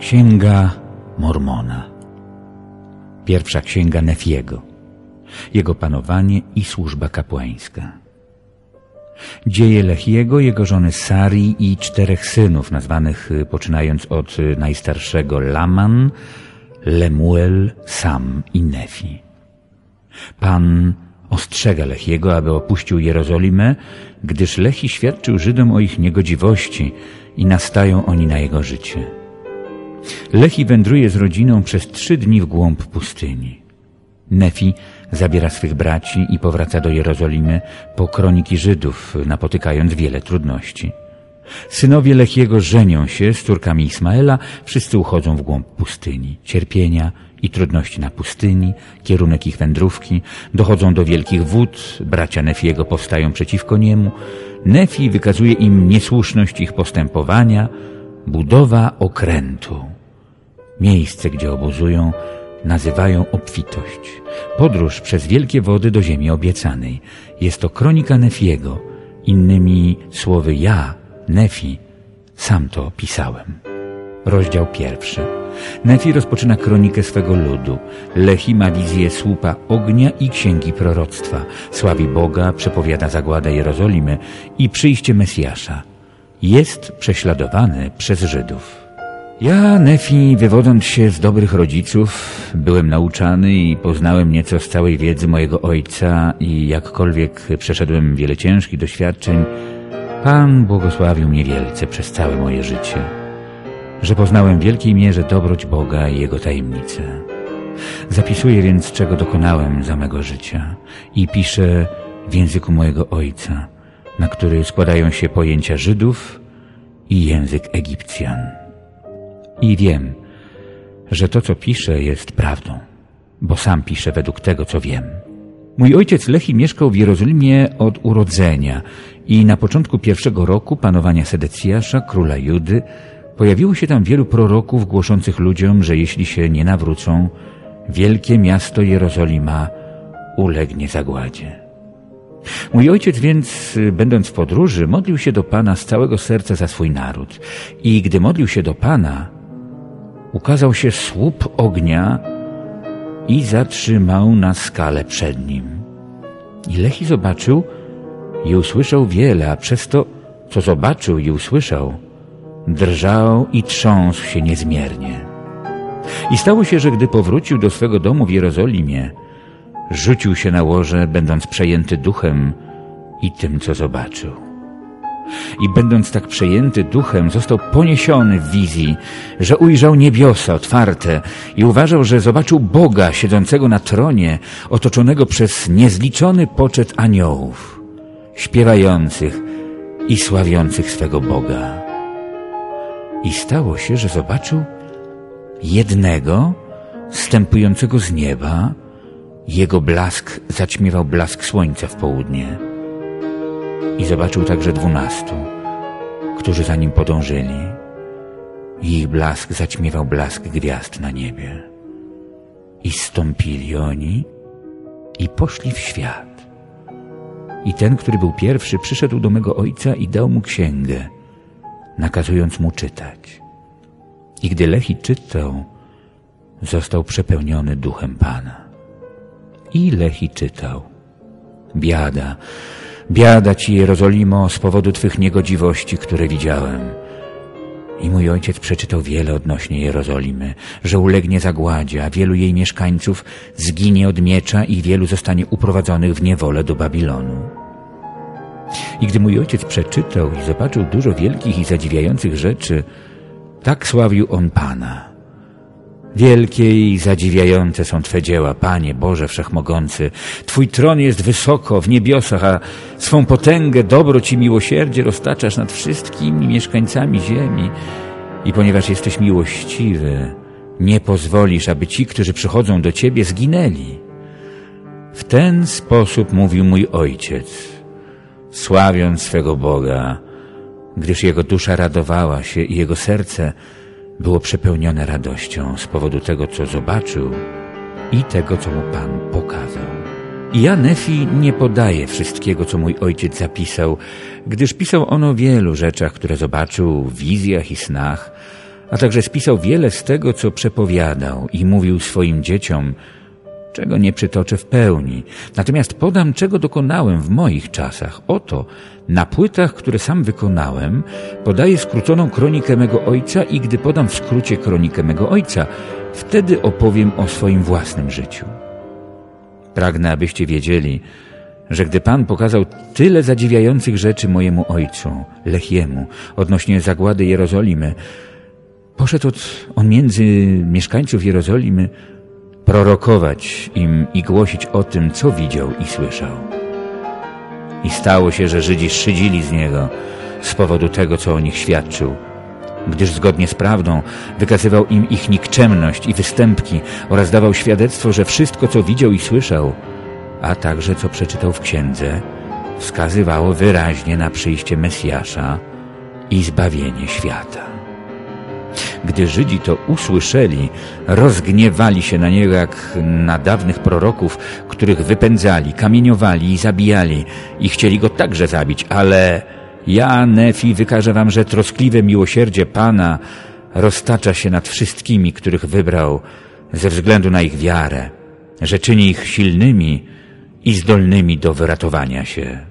Księga Mormona. Pierwsza księga Nefiego. Jego panowanie i służba kapłańska. Dzieje Lechiego, jego żony Sari i czterech synów, nazwanych y, poczynając od y, najstarszego Laman, Lemuel, Sam i Nefi. Pan ostrzega Lechiego, aby opuścił Jerozolimę, gdyż Lechi świadczył Żydom o ich niegodziwości i nastają oni na jego życie. Lechi wędruje z rodziną przez trzy dni w głąb pustyni. Nefi zabiera swych braci i powraca do Jerozolimy po kroniki Żydów, napotykając wiele trudności. Synowie Lechiego żenią się z córkami Ismaela, wszyscy uchodzą w głąb pustyni. Cierpienia i trudności na pustyni, kierunek ich wędrówki, dochodzą do wielkich wód, bracia Nefiego powstają przeciwko niemu. Nefi wykazuje im niesłuszność ich postępowania, budowa okrętu. Miejsce, gdzie obozują, nazywają obfitość. Podróż przez wielkie wody do ziemi obiecanej. Jest to kronika Nefiego. Innymi słowy ja, Nefi, sam to pisałem. Rozdział pierwszy. Nefi rozpoczyna kronikę swego ludu. Lehi ma wizję słupa ognia i księgi proroctwa. Sławi Boga, przepowiada zagładę Jerozolimy i przyjście Mesjasza. Jest prześladowany przez Żydów. Ja, Nefi, wywodząc się z dobrych rodziców, byłem nauczany i poznałem nieco z całej wiedzy mojego ojca i jakkolwiek przeszedłem wiele ciężkich doświadczeń, Pan błogosławił mnie wielce przez całe moje życie, że poznałem w wielkiej mierze dobroć Boga i Jego tajemnice. Zapisuję więc, czego dokonałem za mego życia i piszę w języku mojego ojca, na który składają się pojęcia Żydów i język Egipcjan. I wiem, że to, co piszę, jest prawdą, bo sam piszę według tego, co wiem. Mój ojciec Lechi mieszkał w Jerozolimie od urodzenia i na początku pierwszego roku panowania Sedecjasza, króla Judy, pojawiło się tam wielu proroków głoszących ludziom, że jeśli się nie nawrócą, wielkie miasto Jerozolima ulegnie zagładzie. Mój ojciec więc, będąc w podróży, modlił się do Pana z całego serca za swój naród. I gdy modlił się do Pana, ukazał się słup ognia i zatrzymał na skale przed nim. I Lechi zobaczył i usłyszał wiele, a przez to, co zobaczył i usłyszał, drżał i trząsł się niezmiernie. I stało się, że gdy powrócił do swego domu w Jerozolimie, rzucił się na łoże, będąc przejęty duchem i tym, co zobaczył. I będąc tak przejęty duchem, został poniesiony w wizji, że ujrzał niebiosa otwarte i uważał, że zobaczył Boga siedzącego na tronie, otoczonego przez niezliczony poczet aniołów, śpiewających i sławiących swego Boga. I stało się, że zobaczył jednego stępującego z nieba, jego blask zaćmiewał blask słońca w południe. I zobaczył także dwunastu, którzy za nim podążyli. I ich blask zaćmiewał blask gwiazd na niebie. I stąpili oni i poszli w świat. I ten, który był pierwszy, przyszedł do mego ojca i dał mu księgę, nakazując mu czytać. I gdy Lechi czytał, został przepełniony duchem Pana. I Lechi czytał. Biada, biada ci Jerozolimo z powodu Twych niegodziwości, które widziałem. I mój ojciec przeczytał wiele odnośnie Jerozolimy, że ulegnie zagładzie, a wielu jej mieszkańców zginie od miecza i wielu zostanie uprowadzonych w niewolę do Babilonu. I gdy mój ojciec przeczytał i zobaczył dużo wielkich i zadziwiających rzeczy, tak sławił on Pana – Wielkie i zadziwiające są Twe dzieła, Panie Boże Wszechmogący. Twój tron jest wysoko w niebiosach, a swą potęgę, dobroć i miłosierdzie roztaczasz nad wszystkimi mieszkańcami ziemi. I ponieważ jesteś miłościwy, nie pozwolisz, aby ci, którzy przychodzą do Ciebie, zginęli. W ten sposób mówił mój ojciec, sławiąc swego Boga, gdyż jego dusza radowała się i jego serce było przepełnione radością z powodu tego, co zobaczył i tego, co mu Pan pokazał. Ja, Nefi, nie podaję wszystkiego, co mój ojciec zapisał, gdyż pisał on o wielu rzeczach, które zobaczył w wizjach i snach, a także spisał wiele z tego, co przepowiadał i mówił swoim dzieciom, czego nie przytoczę w pełni. Natomiast podam, czego dokonałem w moich czasach. Oto, na płytach, które sam wykonałem, podaję skróconą kronikę mego ojca i gdy podam w skrócie kronikę mego ojca, wtedy opowiem o swoim własnym życiu. Pragnę, abyście wiedzieli, że gdy Pan pokazał tyle zadziwiających rzeczy mojemu ojcu, Lechiemu, odnośnie zagłady Jerozolimy, poszedł on między mieszkańców Jerozolimy prorokować im i głosić o tym, co widział i słyszał. I stało się, że Żydzi szydzili z niego z powodu tego, co o nich świadczył, gdyż zgodnie z prawdą wykazywał im ich nikczemność i występki oraz dawał świadectwo, że wszystko, co widział i słyszał, a także co przeczytał w księdze, wskazywało wyraźnie na przyjście Mesjasza i zbawienie świata. Gdy Żydzi to usłyszeli, rozgniewali się na niego jak na dawnych proroków, których wypędzali, kamieniowali i zabijali i chcieli go także zabić, ale ja, Nefi, wykażę wam, że troskliwe miłosierdzie Pana roztacza się nad wszystkimi, których wybrał ze względu na ich wiarę, że czyni ich silnymi i zdolnymi do wyratowania się.